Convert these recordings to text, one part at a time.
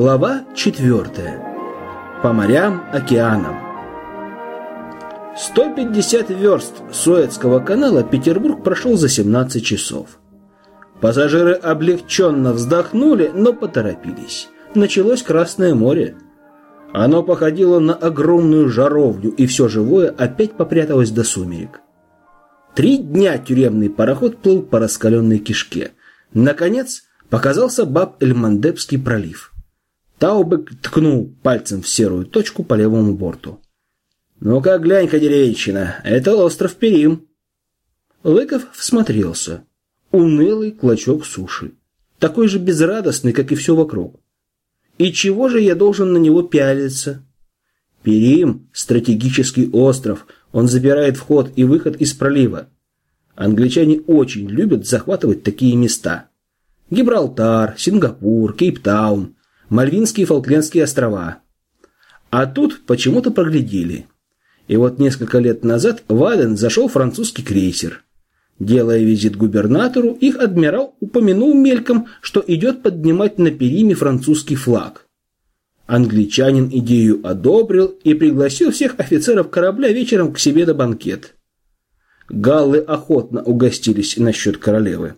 Глава 4. По морям, океанам. 150 верст Суэцкого канала Петербург прошел за 17 часов. Пассажиры облегченно вздохнули, но поторопились. Началось Красное море. Оно походило на огромную жаровню, и все живое опять попряталось до сумерек. Три дня тюремный пароход плыл по раскаленной кишке. Наконец показался Баб-эль-Мандебский пролив. Таубек ткнул пальцем в серую точку по левому борту. «Ну-ка, глянь-ка, деревенщина, это остров Перим». Лыков всмотрелся. Унылый клочок суши. Такой же безрадостный, как и все вокруг. И чего же я должен на него пялиться? Перим – стратегический остров. Он забирает вход и выход из пролива. Англичане очень любят захватывать такие места. Гибралтар, Сингапур, Кейптаун, Мальвинские и Фолклендские острова. А тут почему-то проглядели. И вот несколько лет назад в Аден зашел французский крейсер. Делая визит губернатору, их адмирал упомянул мельком, что идет поднимать на периме французский флаг. Англичанин идею одобрил и пригласил всех офицеров корабля вечером к себе на банкет. Галлы охотно угостились насчет королевы.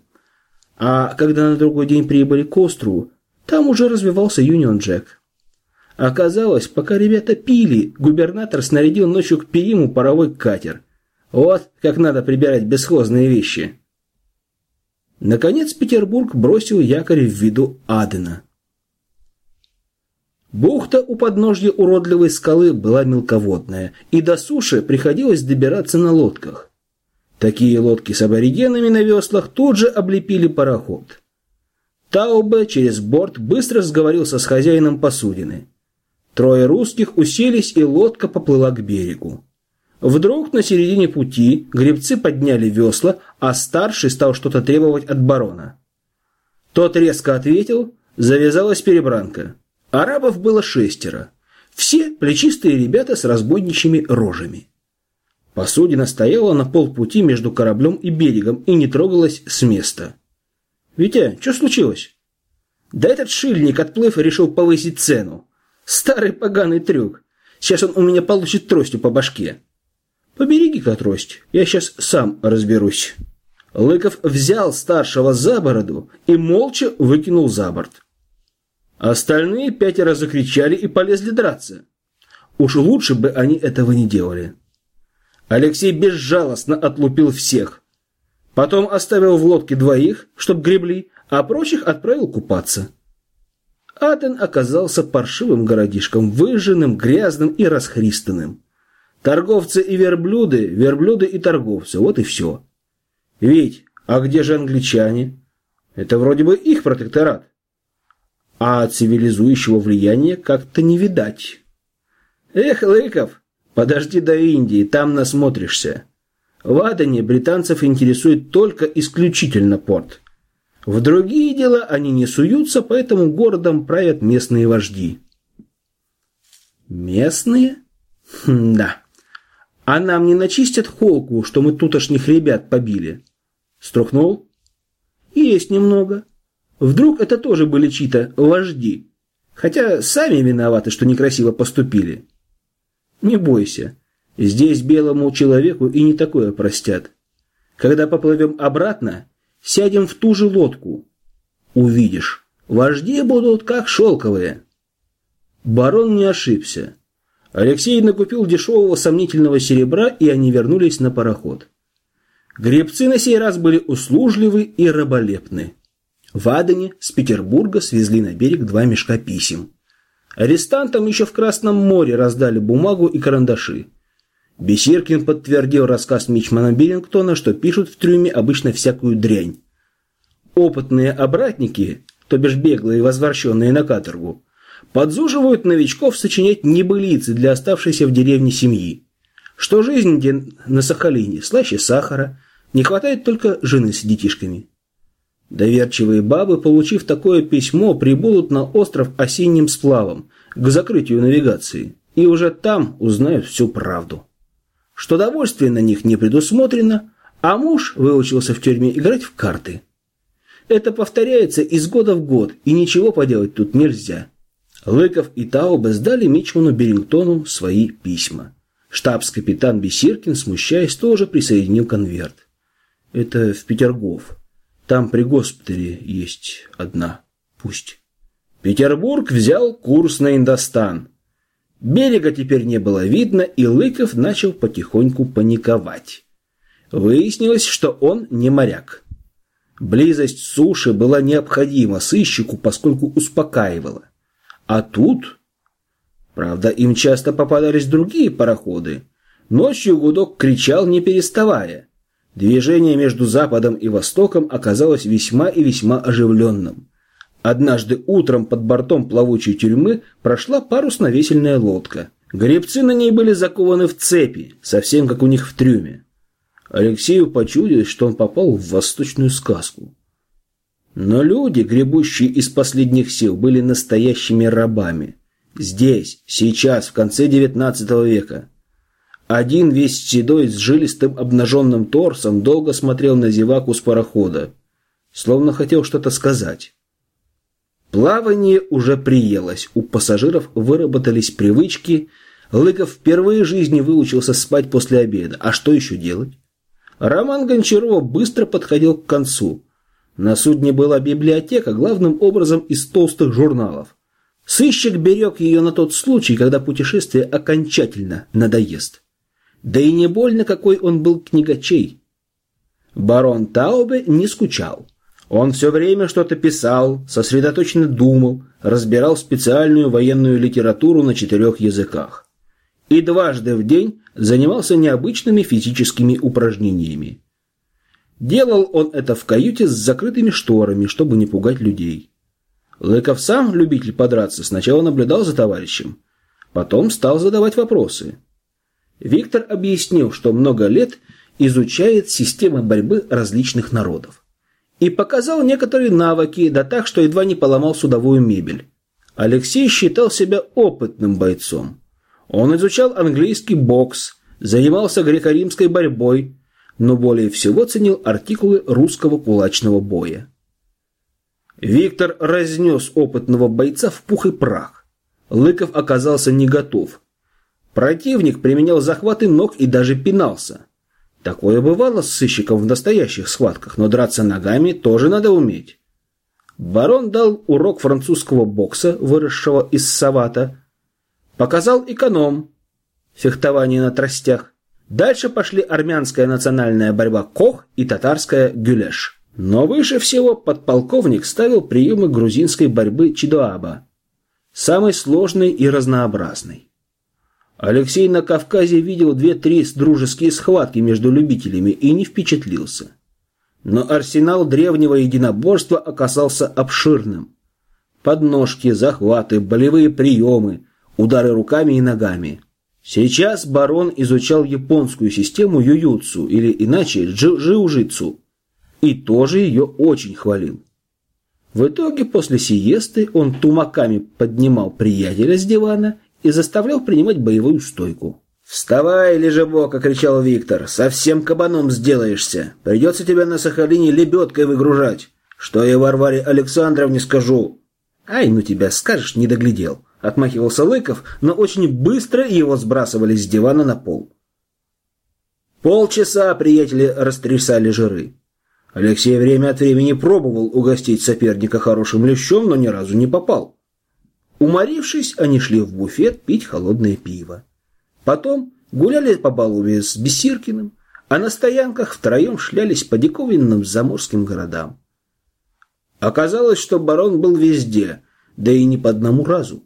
А когда на другой день прибыли к острову, там уже развивался Юнион Джек. Оказалось, пока ребята пили, губернатор снарядил ночью к Периму паровой катер. Вот как надо прибирать бесхозные вещи. Наконец Петербург бросил якорь в виду Адена. Бухта у подножья уродливой скалы была мелководная, и до суши приходилось добираться на лодках. Такие лодки с аборигенами на веслах тут же облепили пароход. Таубе через борт быстро сговорился с хозяином посудины. Трое русских уселись, и лодка поплыла к берегу. Вдруг на середине пути гребцы подняли весла, а старший стал что-то требовать от барона. Тот резко ответил, завязалась перебранка. Арабов было шестеро. Все плечистые ребята с разбойничьими рожами. Посудина стояла на полпути между кораблем и берегом и не трогалась с места. «Витя, что случилось?» «Да этот шильник, отплыв, решил повысить цену. Старый поганый трюк. Сейчас он у меня получит тростью по башке». Побереги-ка трость, я сейчас сам разберусь. Лыков взял старшего за бороду и молча выкинул за борт. Остальные пятеро закричали и полезли драться. Уж лучше бы они этого не делали. Алексей безжалостно отлупил всех. Потом оставил в лодке двоих, чтоб гребли, а прочих отправил купаться. Атен оказался паршивым городишком, выжженным, грязным и расхристанным. Торговцы и верблюды, верблюды и торговцы. Вот и все. Ведь, а где же англичане? Это вроде бы их протекторат. А цивилизующего влияния как-то не видать. Эх, Лыков, подожди до Индии, там насмотришься. В Адане британцев интересует только исключительно порт. В другие дела они не суются, поэтому городом правят местные вожди. Местные? Хм, да. А нам не начистят холку, что мы тутошних ребят побили? Струхнул? Есть немного. Вдруг это тоже были чьи-то вожди? Хотя сами виноваты, что некрасиво поступили. Не бойся. Здесь белому человеку и не такое простят. Когда поплывем обратно, сядем в ту же лодку. Увидишь, вожди будут как шелковые. Барон не ошибся. Алексей накупил дешевого сомнительного серебра, и они вернулись на пароход. Гребцы на сей раз были услужливы и раболепны. В Адене с Петербурга свезли на берег два мешка писем. Арестантам еще в Красном море раздали бумагу и карандаши. Бесиркин подтвердил рассказ Мичмана Биллингтона, что пишут в трюме обычно всякую дрянь. Опытные обратники, то бишь беглые возвращенные на каторгу, подзуживают новичков сочинять небылицы для оставшейся в деревне семьи. Что жизнь где на Сахалине слаще сахара, не хватает только жены с детишками. Доверчивые бабы, получив такое письмо, прибудут на остров осенним сплавом к закрытию навигации и уже там узнают всю правду. Что довольствие на них не предусмотрено, а муж выучился в тюрьме играть в карты. Это повторяется из года в год, и ничего поделать тут нельзя. Лыков и Таубе сдали Мичману Берингтону свои письма. Штабс-капитан Бесиркин, смущаясь, тоже присоединил конверт. Это в Петергоф. Там при госпитале есть одна. Пусть. Петербург взял курс на Индостан. Берега теперь не было видно, и Лыков начал потихоньку паниковать. Выяснилось, что он не моряк. Близость суши была необходима сыщику, поскольку успокаивала. А тут... Правда, им часто попадались другие пароходы. Ночью гудок кричал, не переставая. Движение между Западом и Востоком оказалось весьма и весьма оживленным. Однажды утром под бортом плавучей тюрьмы прошла парусно-весельная лодка. Гребцы на ней были закованы в цепи, совсем как у них в трюме. Алексею почудилось, что он попал в восточную сказку. Но люди, гребущие из последних сил, были настоящими рабами. Здесь, сейчас, в конце XIX века. Один весь седой с жилистым обнаженным торсом долго смотрел на зеваку с парохода, словно хотел что-то сказать. Плавание уже приелось, у пассажиров выработались привычки, Лыков впервые в жизни выучился спать после обеда. А что еще делать? Роман Гончарова быстро подходил к концу. На судне была библиотека, главным образом из толстых журналов. Сыщик берег ее на тот случай, когда путешествие окончательно надоест. Да и не больно какой он был книгачей. Барон Таубе не скучал. Он все время что-то писал, сосредоточенно думал, разбирал специальную военную литературу на четырех языках. И дважды в день занимался необычными физическими упражнениями. Делал он это в каюте с закрытыми шторами, чтобы не пугать людей. Лыков сам, любитель подраться, сначала наблюдал за товарищем, потом стал задавать вопросы. Виктор объяснил, что много лет изучает системы борьбы различных народов. И показал некоторые навыки, да так, что едва не поломал судовую мебель. Алексей считал себя опытным бойцом. Он изучал английский бокс, занимался греко-римской борьбой, но более всего ценил артикулы русского кулачного боя. Виктор разнес опытного бойца в пух и прах. Лыков оказался не готов. Противник применял захваты ног и даже пинался. Такое бывало с сыщиком в настоящих схватках, но драться ногами тоже надо уметь. Барон дал урок французского бокса, выросшего из савата. Показал эконом, фехтование на тростях. Дальше пошли армянская национальная борьба Кох и татарская Гюлеш. Но выше всего подполковник ставил приемы грузинской борьбы Чидоаба, самый сложный и разнообразный. Алексей на Кавказе видел две-три дружеские схватки между любителями и не впечатлился. Но арсенал древнего единоборства оказался обширным. Подножки, захваты, болевые приемы, удары руками и ногами. Сейчас барон изучал японскую систему ююцу, или иначе джиу-житсу, и тоже ее очень хвалил. В итоге после сиесты он тумаками поднимал приятеля с дивана и заставлял принимать боевую стойку. «Вставай, лежебока!» — кричал Виктор. «Совсем кабаном сделаешься. Придется тебя на Сахалине лебедкой выгружать. Что я Варваре Александровне скажу?» «Ай, ну тебя скажешь, не доглядел!» — отмахивался Лыков, но очень быстро его сбрасывали с дивана на пол. Полчаса приятели растрясали жиры. Алексей время от времени пробовал угостить соперника хорошим лещом, но ни разу не попал. Уморившись, они шли в буфет пить холодное пиво. Потом гуляли по балове с Бесиркиным, а на стоянках втроем шлялись по диковинным заморским городам. Оказалось, что барон был везде, да и не по одному разу.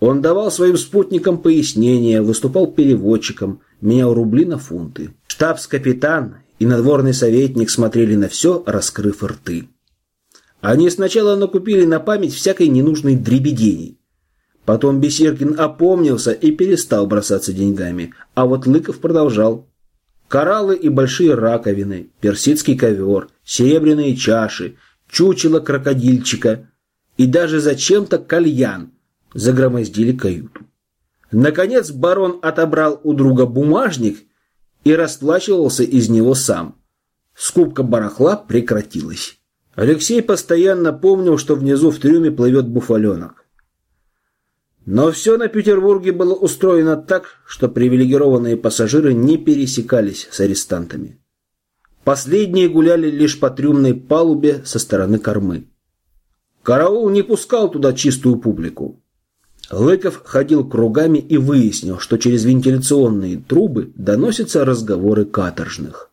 Он давал своим спутникам пояснения, выступал переводчиком, менял рубли на фунты. Штабс-капитан и надворный советник смотрели на все, раскрыв рты. Они сначала накупили на память всякой ненужной дребедени. Потом Бесеркин опомнился и перестал бросаться деньгами, а вот Лыков продолжал. Кораллы и большие раковины, персидский ковер, серебряные чаши, чучело крокодильчика и даже зачем-то кальян загромоздили каюту. Наконец барон отобрал у друга бумажник и расплачивался из него сам. Скупка барахла прекратилась. Алексей постоянно помнил, что внизу в трюме плывет буфаленок. Но все на Петербурге было устроено так, что привилегированные пассажиры не пересекались с арестантами. Последние гуляли лишь по трюмной палубе со стороны кормы. Караул не пускал туда чистую публику. Лыков ходил кругами и выяснил, что через вентиляционные трубы доносятся разговоры каторжных.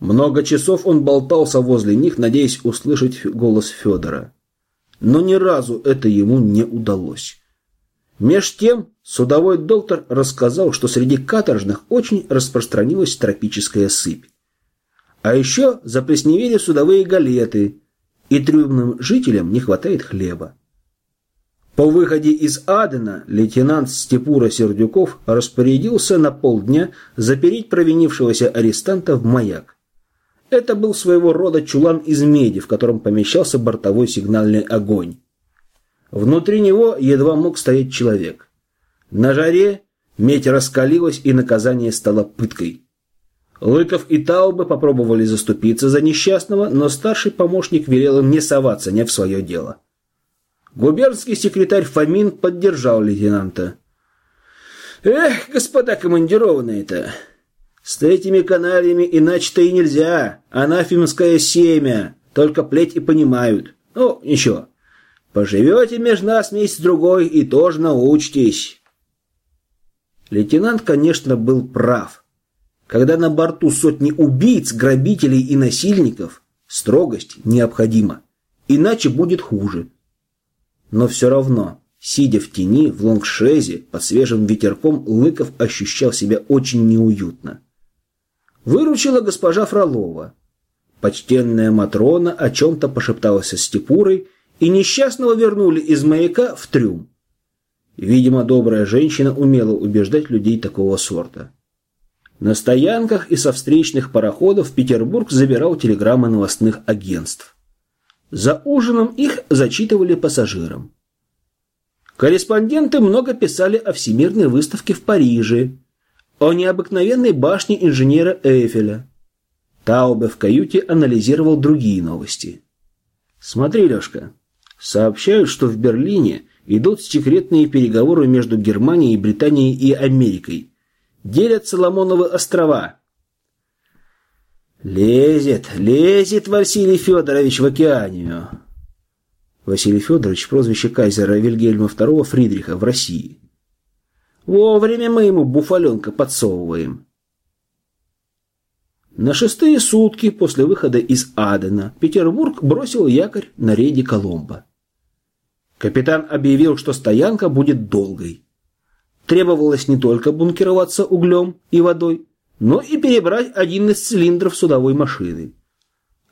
Много часов он болтался возле них, надеясь услышать голос Федора. Но ни разу это ему не удалось. Меж тем судовой доктор рассказал, что среди каторжных очень распространилась тропическая сыпь. А еще заплесневели судовые галеты, и трюмным жителям не хватает хлеба. По выходе из Адена лейтенант Степура Сердюков распорядился на полдня запереть провинившегося арестанта в маяк. Это был своего рода чулан из меди, в котором помещался бортовой сигнальный огонь. Внутри него едва мог стоять человек. На жаре медь раскалилась, и наказание стало пыткой. Лыков и Таубе попробовали заступиться за несчастного, но старший помощник велел им не соваться не в свое дело. Губернский секретарь Фомин поддержал лейтенанта. «Эх, господа командированные-то, с этими канальями иначе-то и нельзя. Анафемское семя, только плеть и понимают. Ну, ничего, Поживете между нас месяц-другой и тоже научитесь. Лейтенант, конечно, был прав. Когда на борту сотни убийц, грабителей и насильников, строгость необходима. Иначе будет хуже. Но все равно, сидя в тени, в лонгшезе, под свежим ветерком, Лыков ощущал себя очень неуютно. Выручила госпожа Фролова. Почтенная Матрона о чем-то пошепталась со Степурой, и несчастного вернули из маяка в трюм. Видимо, добрая женщина умела убеждать людей такого сорта. На стоянках и со встречных пароходов Петербург забирал телеграммы новостных агентств. За ужином их зачитывали пассажирам. Корреспонденты много писали о всемирной выставке в Париже, о необыкновенной башне инженера Эйфеля. Таубе в каюте анализировал другие новости. «Смотри, Лешка, Сообщают, что в Берлине идут секретные переговоры между Германией, Британией и Америкой. Делят Соломоновы острова. Лезет, лезет Василий Федорович в океанию. Василий Федорович – прозвище кайзера Вильгельма II Фридриха в России. Вовремя мы ему буфаленка подсовываем. На шестые сутки после выхода из Адена Петербург бросил якорь на рейде Коломбо. Капитан объявил, что стоянка будет долгой. Требовалось не только бункероваться углем и водой, но и перебрать один из цилиндров судовой машины.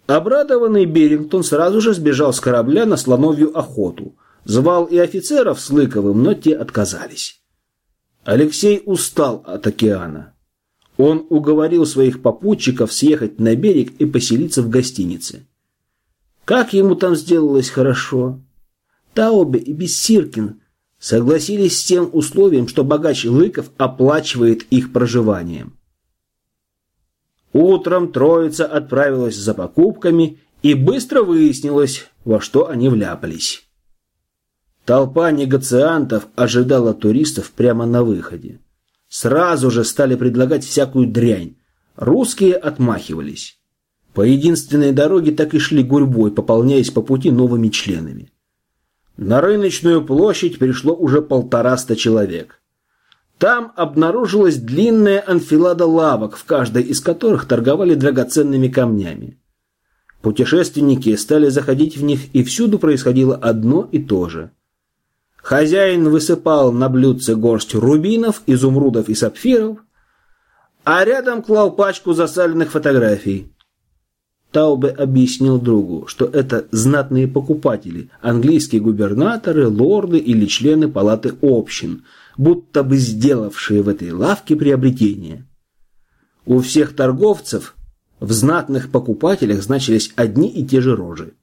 Обрадованный Берингтон сразу же сбежал с корабля на слоновью охоту. Звал и офицеров с Лыковым, но те отказались. Алексей устал от океана. Он уговорил своих попутчиков съехать на берег и поселиться в гостинице. Как ему там сделалось хорошо. Таубе и Бессиркин согласились с тем условием, что богач Лыков оплачивает их проживанием. Утром троица отправилась за покупками, и быстро выяснилось, во что они вляпались. Толпа негациантов ожидала туристов прямо на выходе. Сразу же стали предлагать всякую дрянь. Русские отмахивались. По единственной дороге так и шли гурьбой, пополняясь по пути новыми членами. На рыночную площадь пришло уже полтораста человек. Там обнаружилась длинная анфилада лавок, в каждой из которых торговали драгоценными камнями. Путешественники стали заходить в них, и всюду происходило одно и то же. Хозяин высыпал на блюдце горсть рубинов, изумрудов и сапфиров, а рядом клал пачку засаленных фотографий. Таубе объяснил другу, что это знатные покупатели, английские губернаторы, лорды или члены палаты общин, будто бы сделавшие в этой лавке приобретение. У всех торговцев в знатных покупателях значились одни и те же рожи.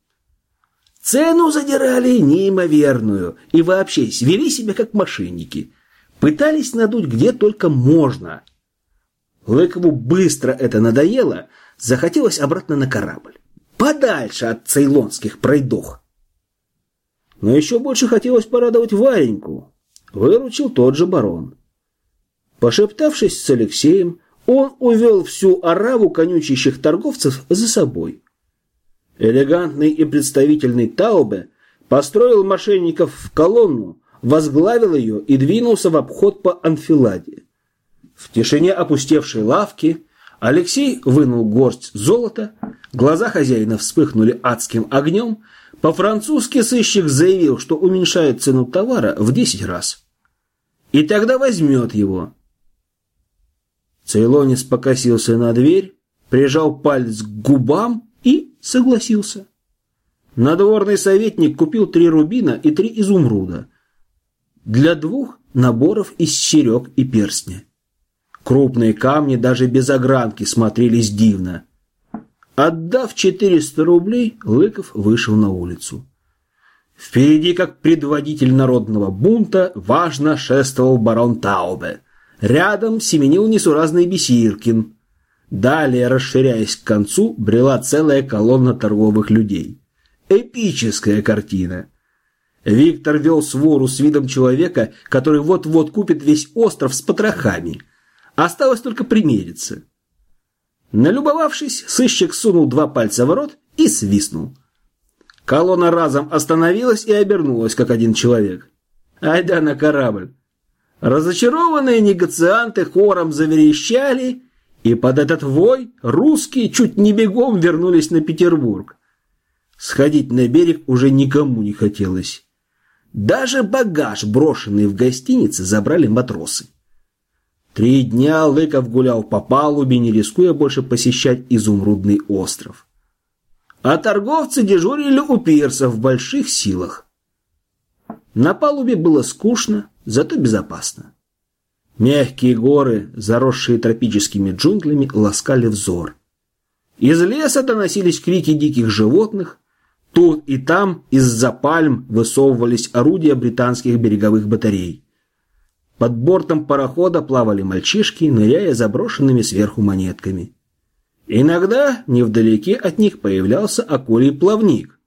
Цену задирали неимоверную и вообще вели себя как мошенники. Пытались надуть где только можно. Лыкову быстро это надоело – захотелось обратно на корабль. Подальше от цейлонских пройдох. Но еще больше хотелось порадовать Вареньку. выручил тот же барон. Пошептавшись с Алексеем, он увел всю ораву конючащих торговцев за собой. Элегантный и представительный Таубе построил мошенников в колонну, возглавил ее и двинулся в обход по анфиладе. В тишине опустевшей лавки Алексей вынул горсть золота, глаза хозяина вспыхнули адским огнем, по-французски сыщик заявил, что уменьшает цену товара в 10 раз. И тогда возьмет его. Цейлонис покосился на дверь, прижал палец к губам согласился. Надворный советник купил три рубина и три изумруда для двух наборов из серег и перстня. Крупные камни даже без огранки смотрелись дивно. Отдав 400 рублей, Лыков вышел на улицу. Впереди, как предводитель народного бунта, важно шествовал барон Таубе. Рядом семенил несуразный Бесиркин. Далее, расширяясь к концу, брела целая колонна торговых людей. Эпическая картина. Виктор вел свору с видом человека, который вот-вот купит весь остров с потрохами. Осталось только примериться. Налюбовавшись, сыщик сунул два пальца в рот и свистнул. Колонна разом остановилась и обернулась, как один человек. Айда на корабль. Разочарованные негацианты хором заверещали, и под этот вой русские чуть не бегом вернулись на Петербург. Сходить на берег уже никому не хотелось. Даже багаж, брошенный в гостинице, забрали матросы. Три дня Лыков гулял по палубе, не рискуя больше посещать изумрудный остров. А торговцы дежурили у пирса в больших силах. На палубе было скучно, зато безопасно. Мягкие горы, заросшие тропическими джунглями, ласкали взор. Из леса доносились крики диких животных. Тут и там из-за пальм высовывались орудия британских береговых батарей. Под бортом парохода плавали мальчишки, ныряя заброшенными сверху монетками. Иногда невдалеке от них появлялся акулий плавник.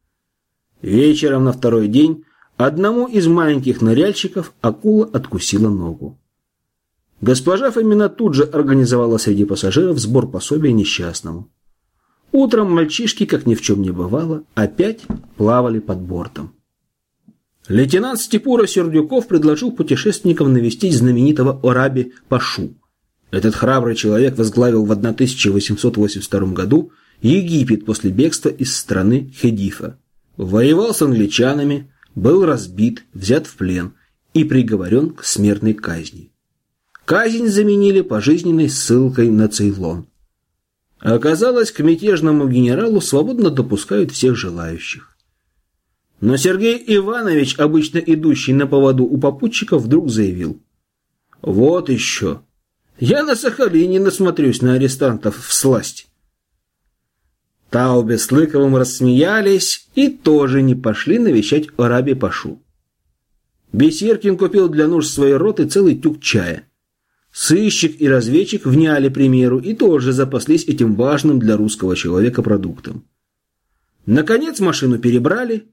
Вечером на второй день одному из маленьких ныряльщиков акула откусила ногу. Госпожа Фомина тут же организовала среди пассажиров сбор пособия несчастному. Утром мальчишки, как ни в чем не бывало, опять плавали под бортом. Лейтенант Степура Сердюков предложил путешественникам навестить знаменитого Ораби Пашу. Этот храбрый человек возглавил в 1882 году Египет после бегства из страны Хедифа. Воевал с англичанами, был разбит, взят в плен и приговорен к смертной казни. Казнь заменили пожизненной ссылкой на Цейлон. Оказалось, к мятежному генералу свободно допускают всех желающих. Но Сергей Иванович, обычно идущий на поводу у попутчиков, вдруг заявил. «Вот еще! Я на Сахалине насмотрюсь на арестантов в сласть!» Таубе с Лыковым рассмеялись и тоже не пошли навещать Араби Пашу. Бесеркин купил для нужд своей роты целый тюк чая. Сыщик и разведчик вняли примеру и тоже запаслись этим важным для русского человека продуктом. Наконец машину перебрали,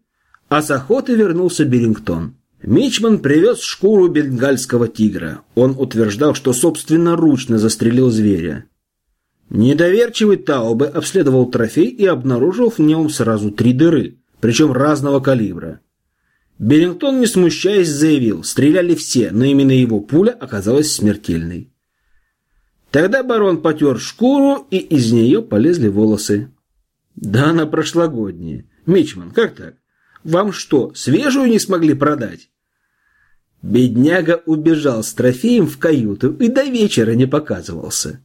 а с охоты вернулся Берингтон. Мичман привез шкуру бенгальского тигра. Он утверждал, что собственноручно застрелил зверя. Недоверчивый Таубе обследовал трофей и обнаружил в нем сразу три дыры, причем разного калибра. Берингтон, не смущаясь, заявил, стреляли все, но именно его пуля оказалась смертельной. Тогда барон потер шкуру, и из нее полезли волосы. Да она прошлогодняя. Мичман, как так? Вам что, свежую не смогли продать? Бедняга убежал с трофеем в каюту и до вечера не показывался.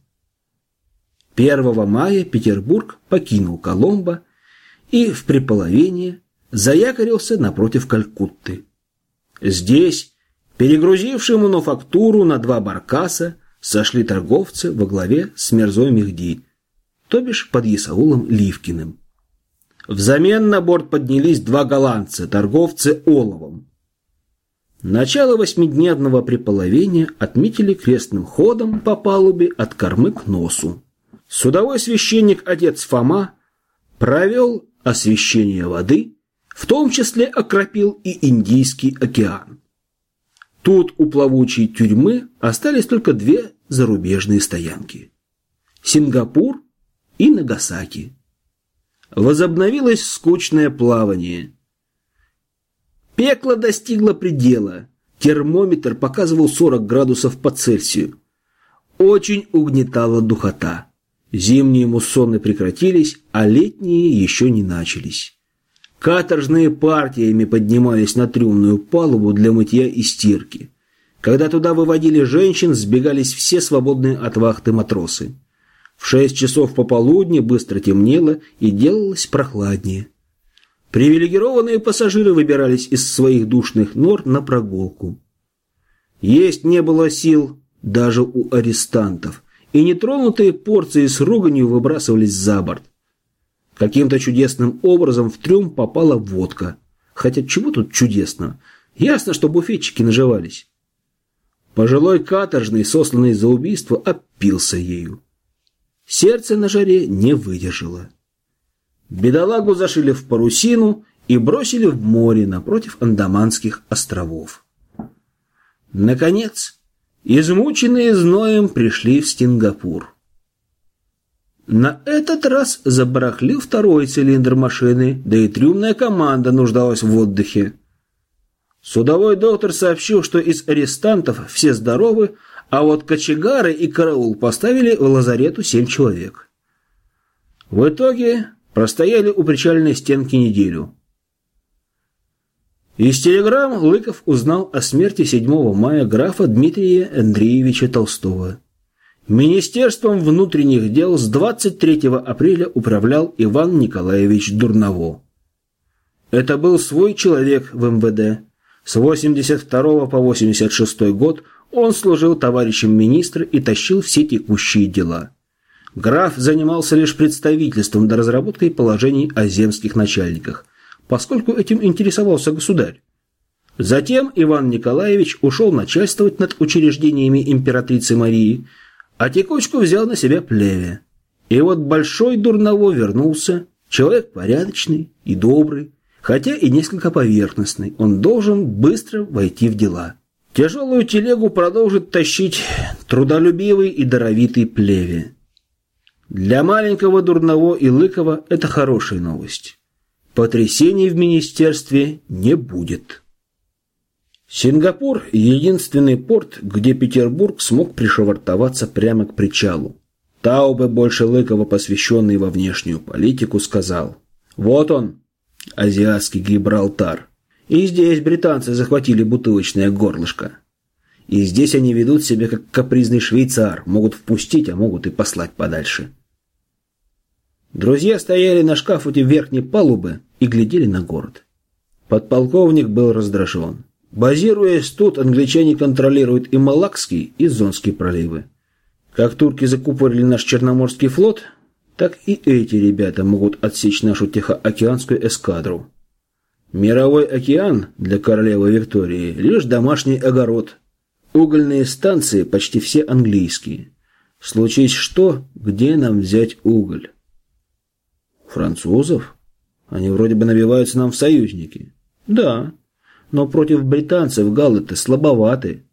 1 мая Петербург покинул Коломбо и в приполовение заякорился напротив Калькутты. Здесь, перегрузившие мануфактуру на два баркаса, сошли торговцы во главе с Мерзой Мехди, то бишь под Исаулом Ливкиным. Взамен на борт поднялись два голландца, торговцы оловом. Начало восьмидневного приполовения отметили крестным ходом по палубе от кормы к носу. Судовой священник отец Фома провел освящение воды, в том числе окропил и Индийский океан. Тут у плавучей тюрьмы остались только две зарубежные стоянки. Сингапур и Нагасаки. Возобновилось скучное плавание. Пекло достигло предела. Термометр показывал 40 градусов по Цельсию. Очень угнетала духота. Зимние муссоны прекратились, а летние еще не начались. Каторжные партиями поднимались на трюмную палубу для мытья и стирки. Когда туда выводили женщин, сбегались все свободные от вахты матросы. В шесть часов пополудни быстро темнело и делалось прохладнее. Привилегированные пассажиры выбирались из своих душных нор на прогулку. Есть не было сил даже у арестантов, и нетронутые порции с руганью выбрасывались за борт. Каким-то чудесным образом в трюм попала водка. Хотя чего тут чудесного? Ясно, что буфетчики наживались. Пожилой каторжный, сосланный за убийство, опился ею. Сердце на жаре не выдержало. Бедолагу зашили в парусину и бросили в море напротив Андаманских островов. Наконец, измученные зноем пришли в Сингапур. На этот раз забарахлил второй цилиндр машины, да и трюмная команда нуждалась в отдыхе. Судовой доктор сообщил, что из арестантов все здоровы, а вот кочегары и караул поставили в лазарету семь человек. В итоге простояли у причальной стенки неделю. Из телеграмм Лыков узнал о смерти 7 мая графа Дмитрия Андреевича Толстого. Министерством внутренних дел с 23 апреля управлял Иван Николаевич Дурново. Это был свой человек в МВД. С 82 по 86 год он служил товарищем министра и тащил все текущие дела. Граф занимался лишь представительством до разработкой положений о земских начальниках, поскольку этим интересовался государь. Затем Иван Николаевич ушел начальствовать над учреждениями императрицы Марии – а текучку взял на себя плеве. И вот Большой Дурново вернулся, человек порядочный и добрый, хотя и несколько поверхностный, он должен быстро войти в дела. Тяжелую телегу продолжит тащить трудолюбивый и даровитый плеве. Для маленького Дурного и Лыкова это хорошая новость. Потрясений в министерстве не будет. Сингапур – единственный порт, где Петербург смог пришвартоваться прямо к причалу. Таубе, больше Лыкова посвященный во внешнюю политику, сказал «Вот он, азиатский Гибралтар. И здесь британцы захватили бутылочное горлышко. И здесь они ведут себя как капризный швейцар, могут впустить, а могут и послать подальше». Друзья стояли на шкафуте верхней палубы и глядели на город. Подполковник был раздражен. Базируясь тут, англичане контролируют и Малакский, и Зонский проливы. Как турки закупорили наш Черноморский флот, так и эти ребята могут отсечь нашу Тихоокеанскую эскадру. Мировой океан для королевы Виктории – лишь домашний огород. Угольные станции почти все английские. Случись что, где нам взять уголь? Французов? Они вроде бы набиваются нам в союзники. Да но против британцев галлы-то слабоваты.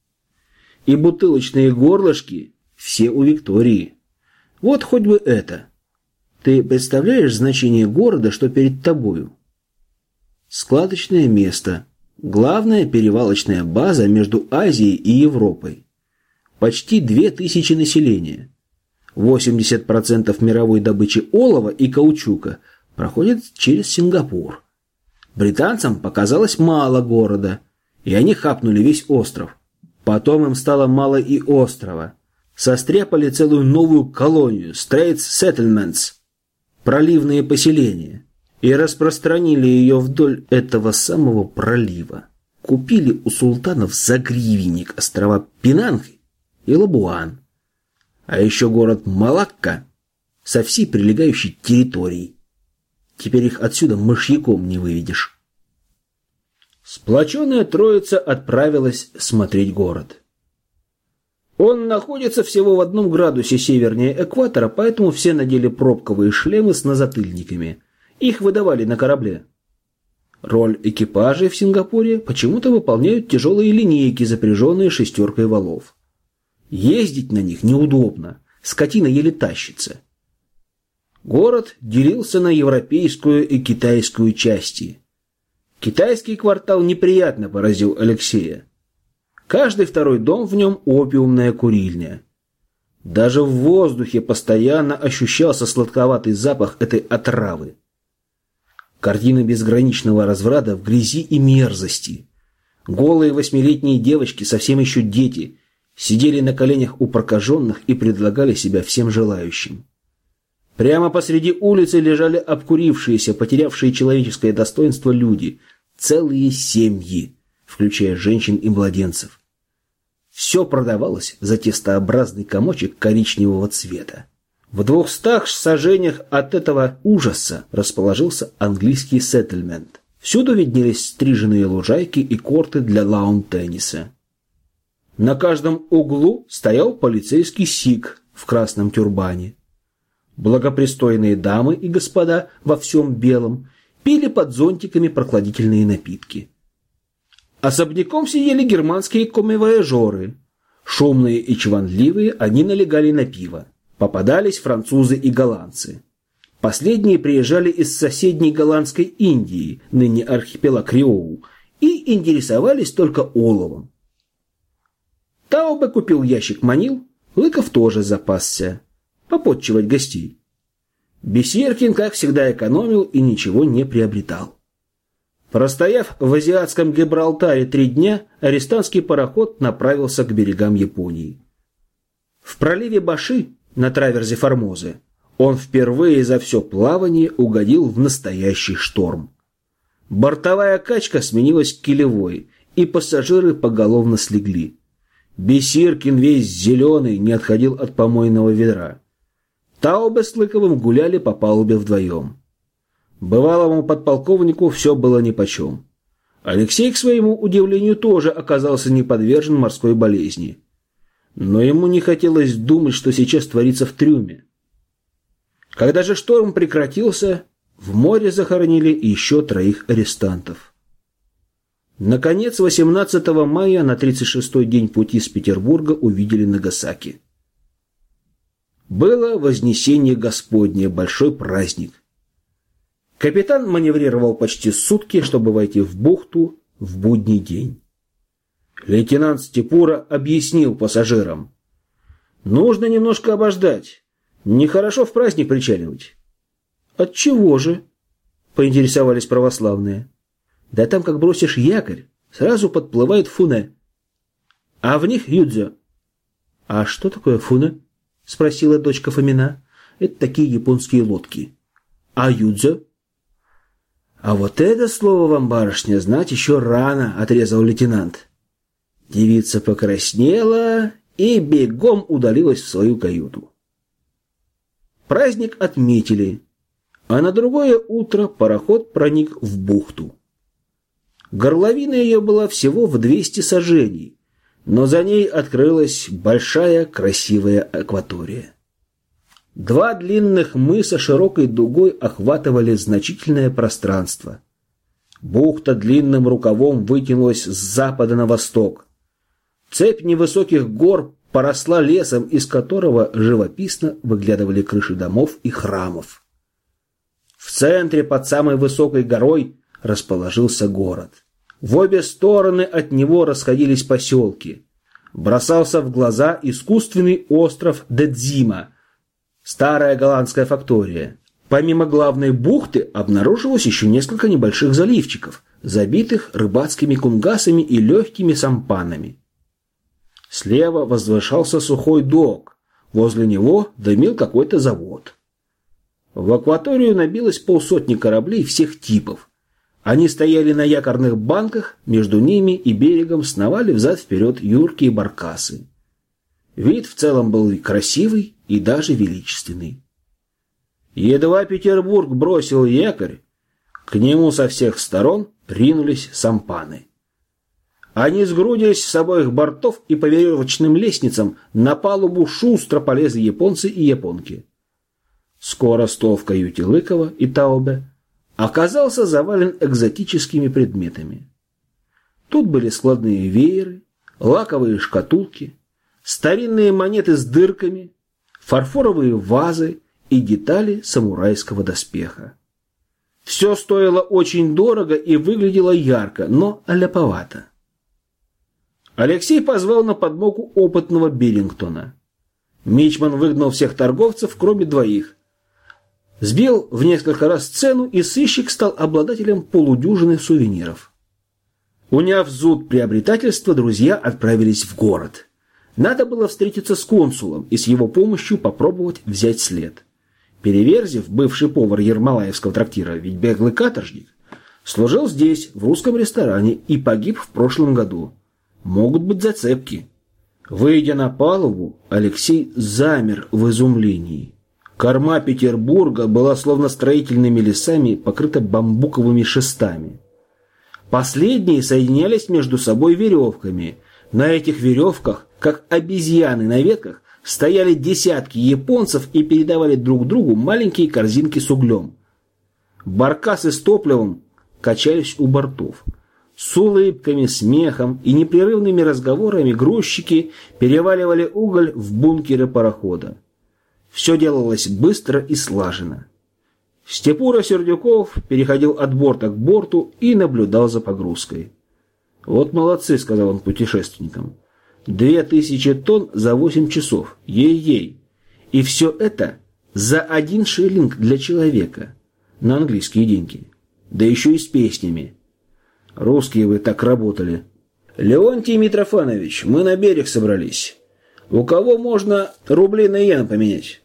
И бутылочные горлышки все у Виктории. Вот хоть бы это. Ты представляешь значение города, что перед тобою? Складочное место. Главная перевалочная база между Азией и Европой. Почти две тысячи населения. 80% мировой добычи олова и каучука проходит через Сингапур. Британцам показалось мало города, и они хапнули весь остров. Потом им стало мало и острова. Состряпали целую новую колонию – Straits Settlements – проливные поселения. И распространили ее вдоль этого самого пролива. Купили у султанов за гривенник острова Пинанг и Лабуан. А еще город Малакка со всей прилегающей территорией. Теперь их отсюда мышьяком не выведешь. Сплоченная троица отправилась смотреть город. Он находится всего в одном градусе севернее экватора, поэтому все надели пробковые шлемы с назатыльниками. Их выдавали на корабле. Роль экипажей в Сингапуре почему-то выполняют тяжелые линейки, запряженные шестеркой валов. Ездить на них неудобно, скотина еле тащится. Город делился на европейскую и китайскую части. Китайский квартал неприятно поразил Алексея. Каждый второй дом в нем опиумная курильня. Даже в воздухе постоянно ощущался сладковатый запах этой отравы. Картина безграничного разврата в грязи и мерзости. Голые восьмилетние девочки, совсем еще дети, сидели на коленях у прокаженных и предлагали себя всем желающим. Прямо посреди улицы лежали обкурившиеся, потерявшие человеческое достоинство люди, целые семьи, включая женщин и младенцев. Все продавалось за тестообразный комочек коричневого цвета. В двухстах сажениях от этого ужаса расположился английский сеттельмент. Всюду виднелись стриженные лужайки и корты для лаун-тенниса. На каждом углу стоял полицейский сик в красном тюрбане. Благопристойные дамы и господа во всем белом пили под зонтиками прохладительные напитки. Особняком сидели германские комивояжеры. Шумные и чванливые, они налегали на пиво. Попадались французы и голландцы. Последние приезжали из соседней голландской Индии, ныне архипелаг Риоу, и интересовались только оловом. Таубе купил ящик манил, Лыков тоже запасся. Попотчевать гостей. Бесеркин, как всегда, экономил и ничего не приобретал. Простояв в азиатском Гибралтаре три дня, арестантский пароход направился к берегам Японии. В проливе Баши, на траверзе Формозы, он впервые за все плавание угодил в настоящий шторм. Бортовая качка сменилась килевой, и пассажиры поголовно слегли. Бесиркин весь зеленый не отходил от помойного ведра. Таубе с Лыковым гуляли по палубе вдвоем. Бывалому подполковнику все было нипочем. Алексей, к своему удивлению, тоже оказался не подвержен морской болезни. Но ему не хотелось думать, что сейчас творится в трюме. Когда же шторм прекратился, в море захоронили еще троих арестантов. Наконец, 18 мая на 36-й день пути с Петербурга увидели Нагасаки. Было Вознесение Господне, большой праздник. Капитан маневрировал почти сутки, чтобы войти в бухту в будний день. Лейтенант Степура объяснил пассажирам. «Нужно немножко обождать. Нехорошо в праздник причаливать». «От чего же?» — поинтересовались православные. «Да там, как бросишь якорь, сразу подплывает фуне. А в них юдзё». «А что такое фуне?» — спросила дочка Фомина. «Это такие японские лодки». «А юдзё?» «А вот это слово вам, барышня, знать еще рано», — отрезал лейтенант. Девица покраснела и бегом удалилась в свою каюту. Праздник отметили, а на другое утро пароход проник в бухту. Горловина ее была всего в 200 сажений, но за ней открылась большая красивая акватория. Два длинных мыса широкой дугой охватывали значительное пространство. Бухта длинным рукавом вытянулась с запада на восток. Цепь невысоких гор поросла лесом, из которого живописно выглядывали крыши домов и храмов. В центре, под самой высокой горой, расположился город. В обе стороны от него расходились поселки. Бросался в глаза искусственный остров Дедзима, Старая голландская фактория. Помимо главной бухты обнаружилось еще несколько небольших заливчиков, забитых рыбацкими кунгасами и легкими сампанами. Слева возвышался сухой док, возле него дымил какой-то завод. В акваторию набилось полсотни кораблей всех типов. Они стояли на якорных банках, между ними и берегом сновали взад-вперед юркие баркасы. Вид в целом был красивый и даже величественный. Едва Петербург бросил якорь, к нему со всех сторон ринулись сампаны. Они сгрудились с обоих бортов и по веревочным лестницам на палубу шустро полезли японцы и японки. Скоро стол в каюте и Таубе оказался завален экзотическими предметами. Тут были складные вееры, лаковые шкатулки, старинные монеты с дырками, фарфоровые вазы и детали самурайского доспеха. Все стоило очень дорого и выглядело ярко, но аляповато. Алексей позвал на подмогу опытного Биллингтона. Мичман выгнал всех торговцев, кроме двоих. Сбил в несколько раз цену, и сыщик стал обладателем полудюжины сувениров. Уняв зуд приобретательства, друзья отправились в город. Надо было встретиться с консулом и с его помощью попробовать взять след. Переверзев, бывший повар Ермолаевского трактира, ведь беглый каторжник, служил здесь, в русском ресторане, и погиб в прошлом году. Могут быть зацепки. Выйдя на палубу, Алексей замер в изумлении. Корма Петербурга была словно строительными лесами покрыта бамбуковыми шестами. Последние соединялись между собой веревками. На этих веревках, как обезьяны на ветках, стояли десятки японцев и передавали друг другу маленькие корзинки с углем. Баркасы с топливом качались у бортов. С улыбками, смехом и непрерывными разговорами грузчики переваливали уголь в бункеры парохода. Все делалось быстро и слаженно. Степура Сердюков переходил от борта к борту и наблюдал за погрузкой. «Вот молодцы», — сказал он путешественникам. Две тысячи тонн за восемь часов. Ей-ей. И все это за один шиллинг для человека. На английские деньги. Да еще и с песнями. Русские вы так работали. Леонтий Митрофанович, мы на берег собрались. У кого можно рубли на иены поменять?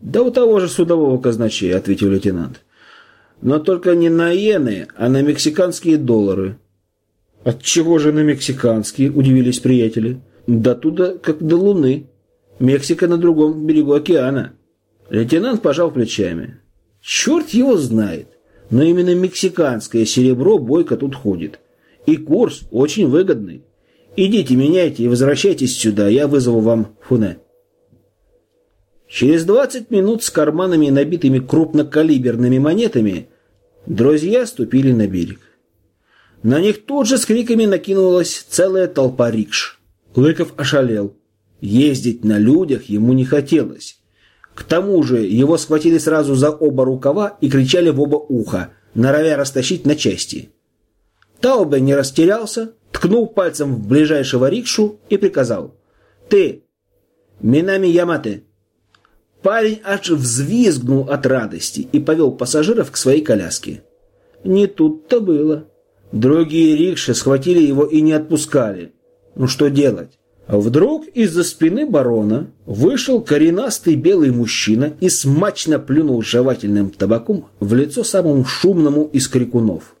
Да у того же судового казначея, ответил лейтенант. Но только не на иены, а на мексиканские доллары. От чего же на мексиканские? Удивились приятели. До туда, как до Луны. Мексика на другом берегу океана. Лейтенант пожал плечами. Черт его знает. Но именно мексиканское серебро бойко тут ходит. И курс очень выгодный. Идите, меняйте и возвращайтесь сюда, я вызову вам фуне. Через 20 минут с карманами, набитыми крупнокалиберными монетами, друзья ступили на берег. На них тут же с криками накинулась целая толпа рикш. Лыков ошалел. Ездить на людях ему не хотелось. К тому же его схватили сразу за оба рукава и кричали в оба уха, норовя растащить на части. Таубе не растерялся, ткнул пальцем в ближайшего рикшу и приказал. «Ты! Минами Ямате!» Парень аж взвизгнул от радости и повел пассажиров к своей коляске. Не тут-то было. Другие рикши схватили его и не отпускали. Ну что делать? Вдруг из-за спины барона вышел коренастый белый мужчина и смачно плюнул жевательным табаком в лицо самому шумному из крикунов.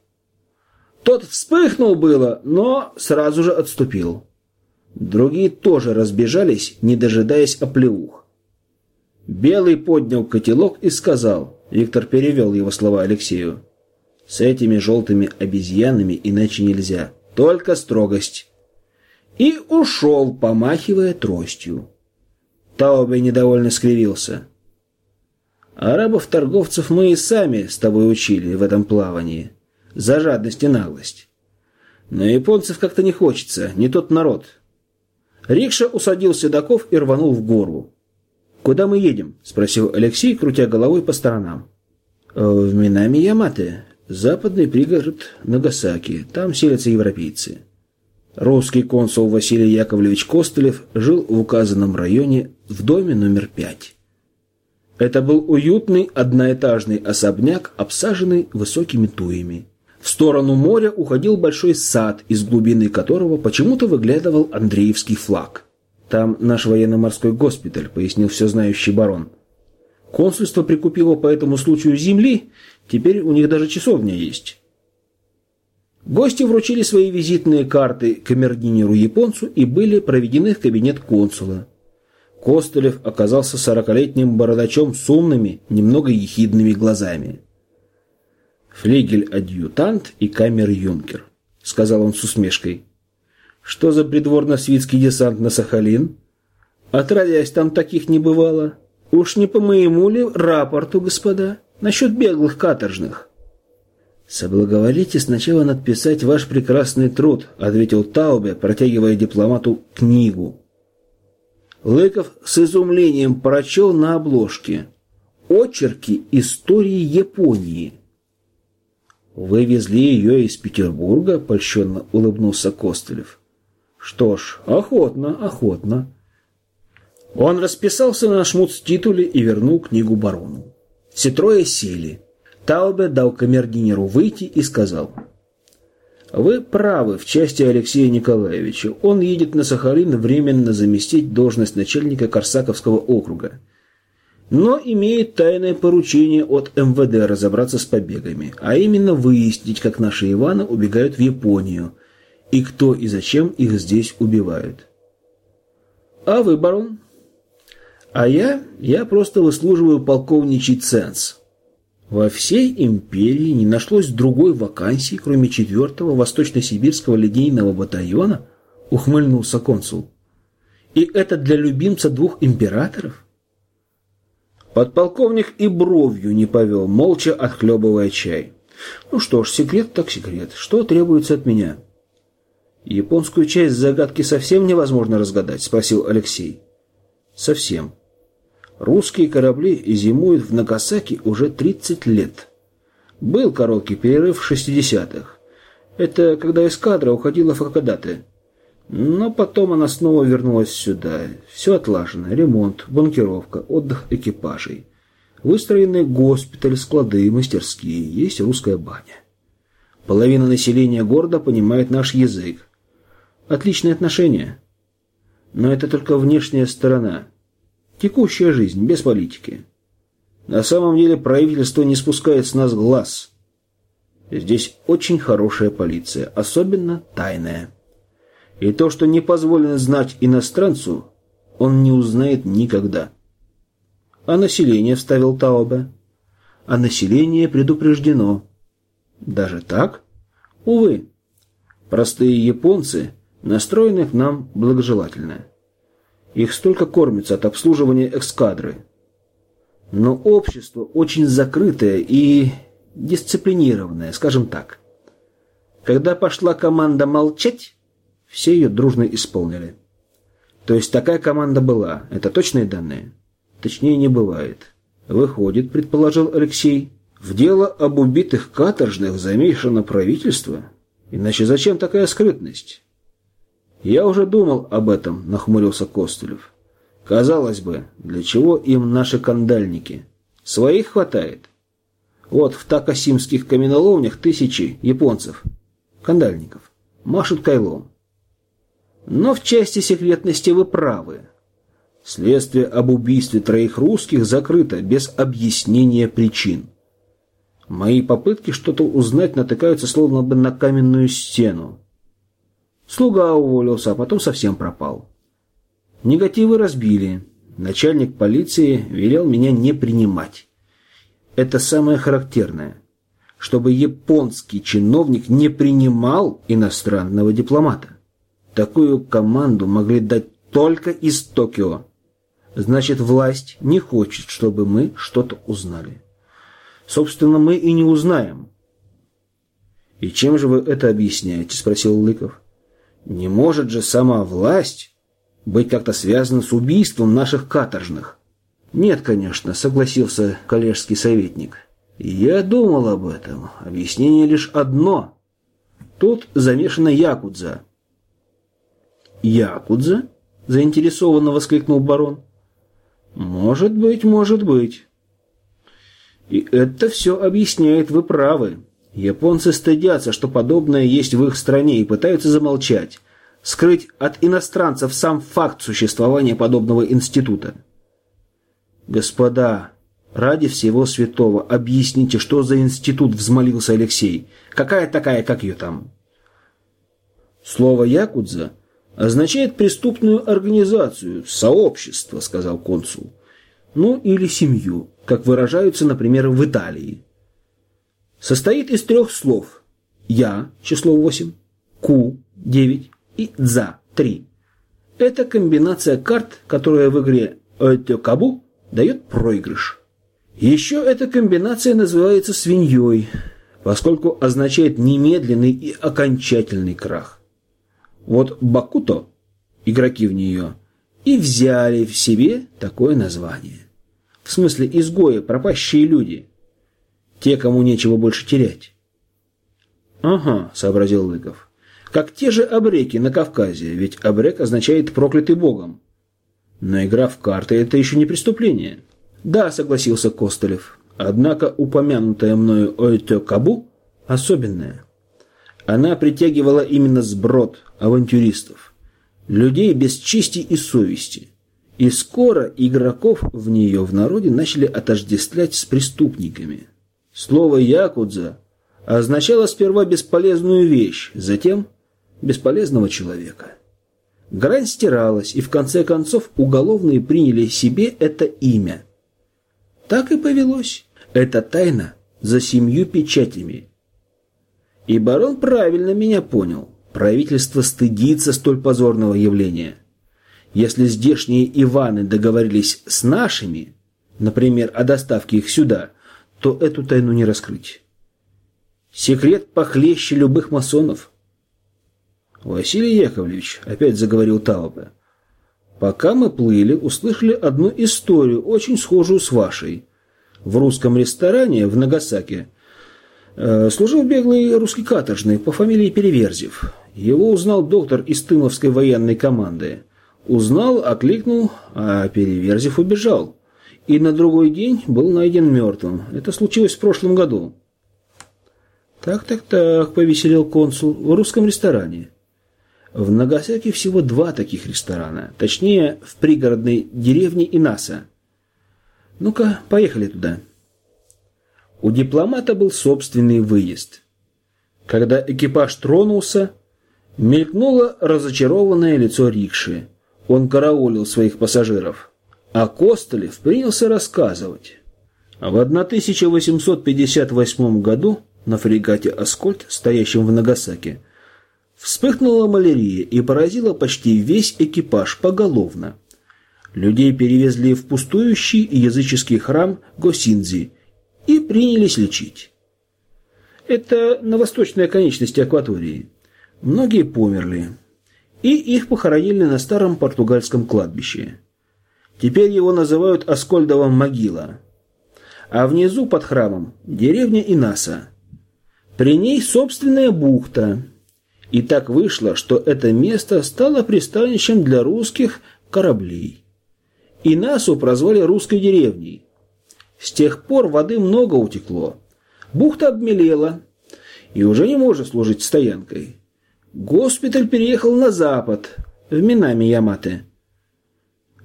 Тот вспыхнул было, но сразу же отступил. Другие тоже разбежались, не дожидаясь оплеух. Белый поднял котелок и сказал, Виктор перевел его слова Алексею, «С этими желтыми обезьянами иначе нельзя, только строгость» и ушел, помахивая тростью. Таубе недовольно скривился. Арабов-торговцев мы и сами с тобой учили в этом плавании. За жадность и наглость. Но японцев как-то не хочется, не тот народ. Рикша усадил седаков и рванул в гору. «Куда мы едем?» – спросил Алексей, крутя головой по сторонам. «Э, «В Минами-Ямате, западный пригород Нагасаки. Там селятся европейцы». Русский консул Василий Яковлевич Костылев жил в указанном районе в доме номер пять. Это был уютный одноэтажный особняк, обсаженный высокими туями. В сторону моря уходил большой сад, из глубины которого почему-то выглядывал Андреевский флаг. «Там наш военно-морской госпиталь», — пояснил все знающий барон. «Консульство прикупило по этому случаю земли, теперь у них даже часовня есть». Гости вручили свои визитные карты камердинеру-японцу и были проведены в кабинет консула. Костылев оказался сорокалетним бородачом с умными, немного ехидными глазами. «Флигель-адъютант и камер-юнкер», — сказал он с усмешкой. «Что за придворно-свитский десант на Сахалин? Отродясь, там таких не бывало. Уж не по моему ли рапорту, господа, насчет беглых каторжных?» «Соблаговолите сначала надписать ваш прекрасный труд», — ответил Таубе, протягивая дипломату книгу. Лыков с изумлением прочел на обложке «Очерки истории Японии». «Вы везли ее из Петербурга?» — польщенно улыбнулся Костылев. «Что ж, охотно, охотно». Он расписался на шмуц-титуле и вернул книгу барону. Все трое сели. Таубе дал камердинеру выйти и сказал. «Вы правы в части Алексея Николаевича. Он едет на Сахалин временно заместить должность начальника Корсаковского округа. Но имеет тайное поручение от МВД разобраться с побегами, а именно выяснить, как наши Иваны убегают в Японию и кто и зачем их здесь убивают. А вы, барон?» А я, я просто выслуживаю полковничий ценз. Во всей империи не нашлось другой вакансии, кроме четвертого восточно-сибирского линейного батальона, ухмыльнулся консул. И это для любимца двух императоров? Подполковник и бровью не повел, молча отхлебывая чай. Ну что ж, секрет так секрет. Что требуется от меня? Японскую часть загадки совсем невозможно разгадать, спросил Алексей. Совсем. Русские корабли зимуют в Нагасаки уже 30 лет. Был короткий перерыв в 60-х. Это когда эскадра уходила в Хакодате. Но потом она снова вернулась сюда. Все отлажено. Ремонт, банкировка, отдых экипажей. Выстроены госпиталь, склады, мастерские. Есть русская баня. Половина населения города понимает наш язык. Отличные отношения. Но это только внешняя сторона. Текущая жизнь, без политики. На самом деле правительство не спускает с нас глаз. Здесь очень хорошая полиция, особенно тайная. И то, что не позволено знать иностранцу, он не узнает никогда. А население, вставил Таубе. А население предупреждено. Даже так? Увы. Простые японцы настроены к нам благожелательно. Их столько кормится от обслуживания эскадры. Но общество очень закрытое и дисциплинированное, скажем так. Когда пошла команда молчать, все ее дружно исполнили. То есть такая команда была. Это точные данные? Точнее не бывает. Выходит, предположил Алексей, в дело об убитых каторжных замешано правительство? Иначе зачем такая скрытность? «Я уже думал об этом», — нахмурился Костылев. «Казалось бы, для чего им наши кандальники? Своих хватает. Вот в такосимских каменоломнях тысячи японцев, кандальников, машут кайлом. Но в части секретности вы правы. Следствие об убийстве троих русских закрыто без объяснения причин. Мои попытки что-то узнать натыкаются словно бы на каменную стену. Слуга уволился, а потом совсем пропал. Негативы разбили. Начальник полиции велел меня не принимать. Это самое характерное. Чтобы японский чиновник не принимал иностранного дипломата. Такую команду могли дать только из Токио. Значит, власть не хочет, чтобы мы что-то узнали. Собственно, мы и не узнаем. «И чем же вы это объясняете?» – спросил Лыков. Не может же сама власть быть как-то связана с убийством наших каторжных. Нет, конечно, согласился коллежский советник. Я думал об этом. Объяснение лишь одно. Тут замешана Якудза. Якудза? Заинтересованно воскликнул барон. Может быть, может быть. И это все объясняет, вы правы. Японцы стыдятся, что подобное есть в их стране и пытаются замолчать, скрыть от иностранцев сам факт существования подобного института. Господа, ради всего святого, объясните, что за институт взмолился Алексей? Какая такая, как ее там? Слово «якудза» означает преступную организацию, сообщество, сказал консул. Ну или семью, как выражаются, например, в Италии состоит из трех слов «я» – число 8, «ку» – 9 и «дза» – 3. Это комбинация карт, которая в игре «Этёкабу» дает проигрыш. Еще эта комбинация называется свиньей. поскольку означает немедленный и окончательный крах. Вот Бакуто, игроки в нее, и взяли в себе такое название. В смысле изгои, пропащие люди. Те, кому нечего больше терять. «Ага», — сообразил Лыков. «Как те же обреки на Кавказе, ведь обрек означает «проклятый Богом». Но игра в карты – это еще не преступление. Да, согласился Костылев. Однако упомянутая мною Ойто Кабу особенная. Она притягивала именно сброд авантюристов, людей без чести и совести. И скоро игроков в нее в народе начали отождествлять с преступниками. Слово «якудза» означало сперва бесполезную вещь, затем бесполезного человека. Грань стиралась, и в конце концов уголовные приняли себе это имя. Так и повелось. Это тайна за семью печатями. И барон правильно меня понял. Правительство стыдится столь позорного явления. Если здешние Иваны договорились с нашими, например, о доставке их сюда, то эту тайну не раскрыть. Секрет похлеще любых масонов – «Василий Яковлевич», — опять заговорил Таубе, — «пока мы плыли, услышали одну историю, очень схожую с вашей. В русском ресторане в Нагасаке э, служил беглый русский каторжный по фамилии Переверзев. Его узнал доктор из Тымовской военной команды. Узнал, окликнул, а Переверзев убежал. И на другой день был найден мертвым. Это случилось в прошлом году». «Так-так-так», — повеселил консул, — «в русском ресторане». В Нагасаки всего два таких ресторана, точнее, в пригородной деревне Инаса. Ну-ка, поехали туда. У дипломата был собственный выезд. Когда экипаж тронулся, мелькнуло разочарованное лицо рикши. Он караулил своих пассажиров. А Костылев принялся рассказывать. В 1858 году на фрегате «Аскольд», стоящем в Нагасаке, Вспыхнула малярия и поразила почти весь экипаж поголовно. Людей перевезли в пустующий языческий храм Госиндзи и принялись лечить. Это на восточной оконечности акватории. Многие померли, и их похоронили на старом португальском кладбище. Теперь его называют Аскольдовым могила. А внизу под храмом деревня Инаса. При ней собственная бухта – и так вышло, что это место стало пристанищем для русских кораблей. И Насу прозвали русской деревней. С тех пор воды много утекло. Бухта обмелела и уже не может служить стоянкой. Госпиталь переехал на запад, в Минами-Ямате.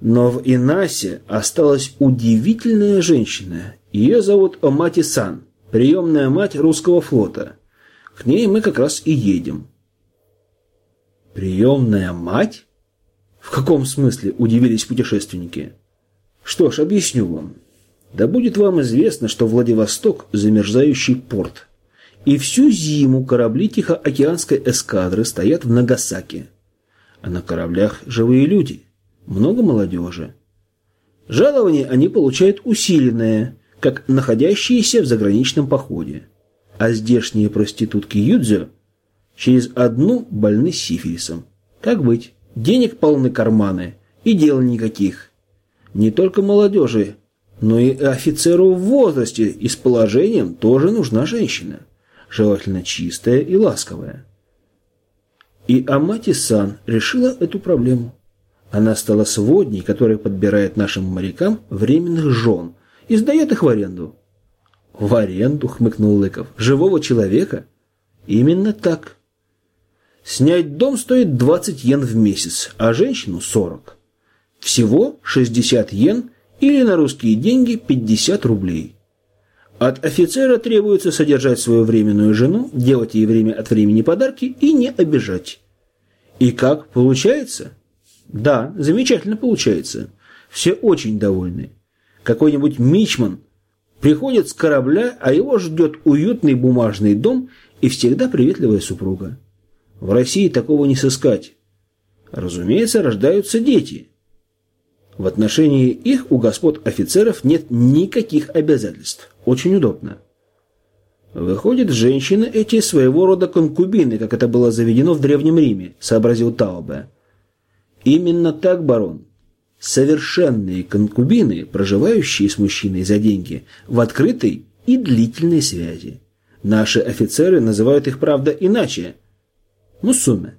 Но в Инасе осталась удивительная женщина. Ее зовут Омати-сан, приемная мать русского флота. К ней мы как раз и едем. Приемная мать? В каком смысле, удивились путешественники. Что ж, объясню вам. Да будет вам известно, что Владивосток – замерзающий порт. И всю зиму корабли Тихоокеанской эскадры стоят в Нагасаке. А на кораблях живые люди, много молодежи. Жалование они получают усиленное, как находящиеся в заграничном походе. А здешние проститутки Юдзё – через одну больны сифилисом. Как быть? Денег полны карманы и дел никаких. Не только молодежи, но и офицеру в возрасте и с положением тоже нужна женщина, желательно чистая и ласковая. И Амати-сан решила эту проблему. Она стала сводней, которая подбирает нашим морякам временных жен и сдает их в аренду. «В аренду?» — хмыкнул Лыков. «Живого человека?» «Именно так. Снять дом стоит 20 йен в месяц, а женщину 40. Всего 60 йен или на русские деньги 50 рублей. От офицера требуется содержать свою временную жену, делать ей время от времени подарки и не обижать. И как получается? Да, замечательно получается. Все очень довольны. Какой-нибудь мичман приходит с корабля, а его ждет уютный бумажный дом и всегда приветливая супруга. В России такого не сыскать. Разумеется, рождаются дети. В отношении их у господ офицеров нет никаких обязательств. Очень удобно. Выходит, женщины эти своего рода конкубины, как это было заведено в Древнем Риме, сообразил Таубе. Именно так, барон. Совершенные конкубины, проживающие с мужчиной за деньги, в открытой и длительной связи. Наши офицеры называют их, правда, иначе. Мусуме.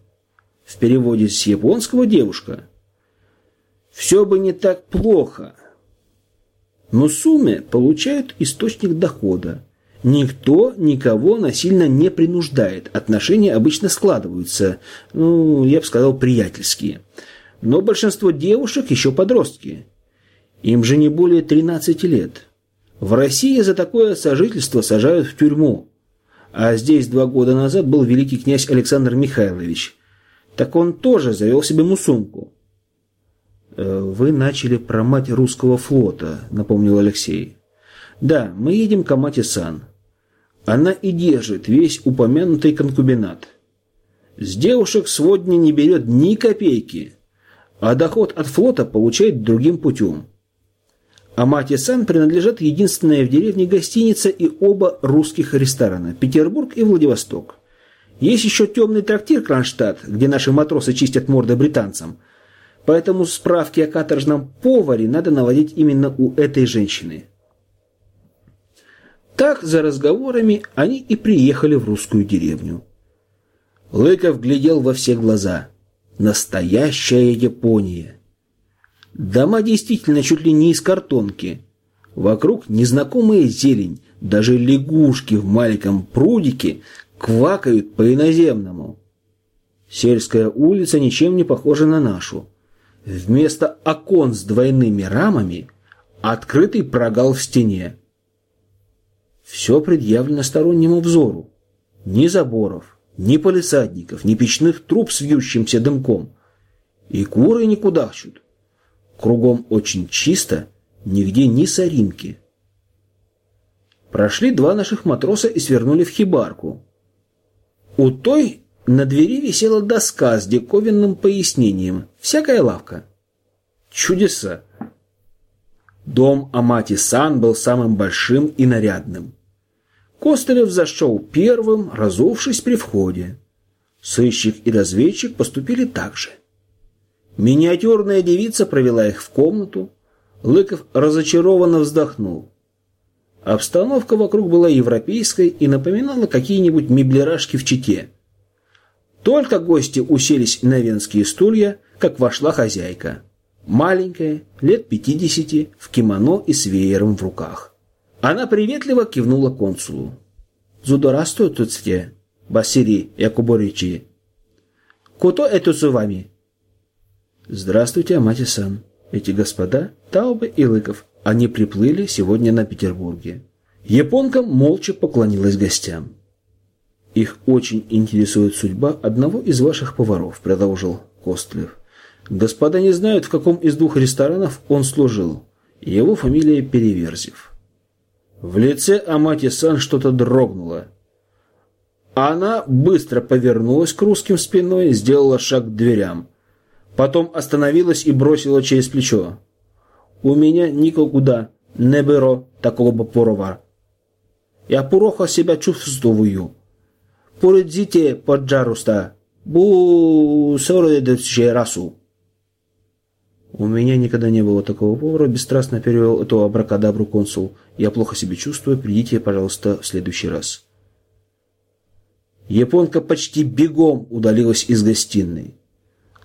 В переводе с японского «девушка». Все бы не так плохо. Мусуме получают источник дохода. Никто никого насильно не принуждает. Отношения обычно складываются, ну, я бы сказал, приятельские. Но большинство девушек еще подростки. Им же не более 13 лет. В России за такое сожительство сажают в тюрьму. А здесь два года назад был великий князь Александр Михайлович. Так он тоже завел себе мусунку. «Э, «Вы начали про мать русского флота», — напомнил Алексей. «Да, мы едем к Амате-сан. Она и держит весь упомянутый конкубинат. С девушек сводня не берет ни копейки, а доход от флота получает другим путем. А мать и сан принадлежат единственная в деревне гостиница и оба русских ресторана – Петербург и Владивосток. Есть еще темный трактир Кронштадт, где наши матросы чистят морды британцам. Поэтому справки о каторжном поваре надо наводить именно у этой женщины. Так, за разговорами, они и приехали в русскую деревню. Лыков глядел во все глаза. Настоящая Япония. Дома действительно чуть ли не из картонки. Вокруг незнакомая зелень, даже лягушки в маленьком прудике квакают по-иноземному. Сельская улица ничем не похожа на нашу. Вместо окон с двойными рамами открытый прогал в стене. Все предъявлено стороннему взору. Ни заборов, ни полисадников, ни печных труб с вьющимся дымком. И куры не кудахчут. Кругом очень чисто, нигде ни соринки. Прошли два наших матроса и свернули в хибарку. У той на двери висела доска с диковинным пояснением. Всякая лавка. Чудеса. Дом Амати-сан был самым большим и нарядным. Костылев зашел первым, разувшись при входе. Сыщик и разведчик поступили так же. Миниатюрная девица провела их в комнату. Лыков разочарованно вздохнул. Обстановка вокруг была европейской и напоминала какие-нибудь меблерашки в Чите. Только гости уселись на венские стулья, как вошла хозяйка. Маленькая, лет пятидесяти, в кимоно и с веером в руках. Она приветливо кивнула консулу. «Здравствуйте, Басири Якуборичи. Кто это с вами?» «Здравствуйте, Амати-сан. Эти господа Таубе и Лыков. Они приплыли сегодня на Петербурге». Японка молча поклонилась гостям. «Их очень интересует судьба одного из ваших поваров», — продолжил Костлев. «Господа не знают, в каком из двух ресторанов он служил. Его фамилия Переверзев». В лице Амати-сан что-то дрогнуло. Она быстро повернулась к русским спиной, сделала шаг к дверям. Потом остановилась и бросила через плечо. «У меня никуда не беру такого порова. Я плохо себя чувствую. Пойдите, пожалуйста, бу следующий разу». «У меня никогда не было такого повара», – бесстрастно перевел эту абракадабру консул. «Я плохо себя чувствую, придите, пожалуйста, в следующий раз». Японка почти бегом удалилась из гостиной.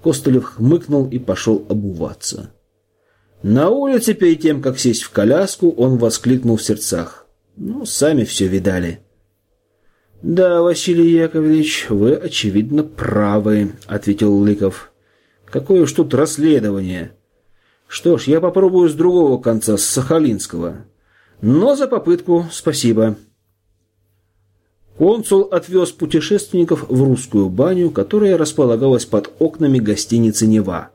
Костылев хмыкнул и пошел обуваться. На улице, перед тем, как сесть в коляску, он воскликнул в сердцах. «Ну, сами все видали». «Да, Василий Яковлевич, вы, очевидно, правы», — ответил Лыков. «Какое уж тут расследование. Что ж, я попробую с другого конца, с Сахалинского. Но за попытку спасибо. Консул отвез путешественников в русскую баню, которая располагалась под окнами гостиницы «Нева».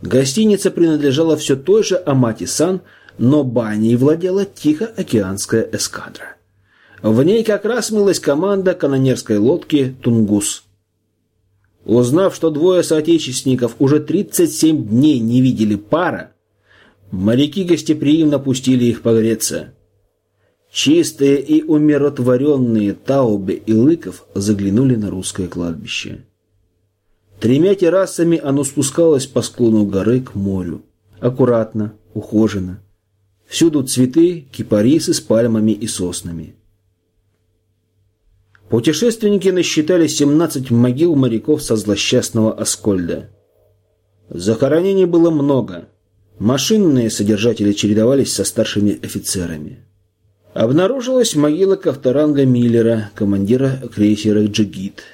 Гостиница принадлежала все той же Амати-сан, но баней владела Тихоокеанская эскадра. В ней как раз мылась команда канонерской лодки «Тунгус». Узнав, что двое соотечественников уже 37 дней не видели пара, моряки гостеприимно пустили их погреться. Чистые и умиротворенные Таубе и Лыков заглянули на русское кладбище. Тремя террасами оно спускалось по склону горы к морю. Аккуратно, ухоженно. Всюду цветы, кипарисы с пальмами и соснами. Путешественники насчитали 17 могил моряков со злосчастного Аскольда. Захоронений было много. Машинные содержатели чередовались со старшими офицерами. Обнаружилась могила Ковторанга Миллера, командира крейсера «Джигит».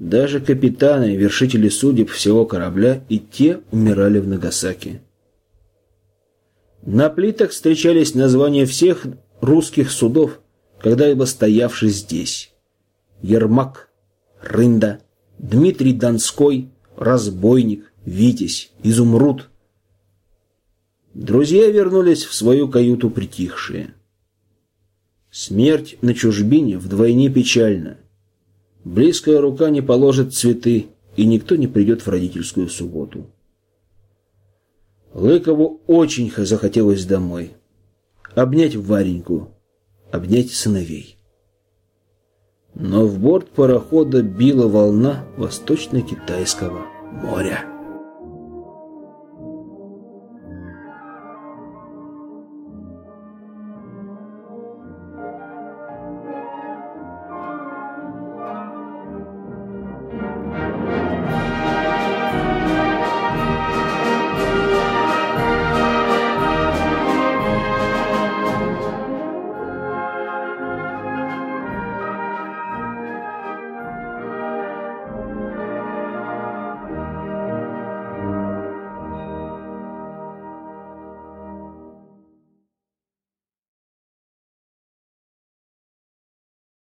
Даже капитаны, вершители судеб всего корабля, и те умирали в Нагасаки. На плитах встречались названия всех русских судов, когда-либо стоявших здесь. Ермак, Рында, Дмитрий Донской, Разбойник, Витязь, Изумруд. Друзья вернулись в свою каюту притихшие. Смерть на чужбине вдвойне печальна. Близкая рука не положит цветы, и никто не придет в родительскую субботу. Лыкову очень захотелось домой. Обнять Вареньку, обнять сыновей. Но в борт парохода била волна восточно-китайского моря.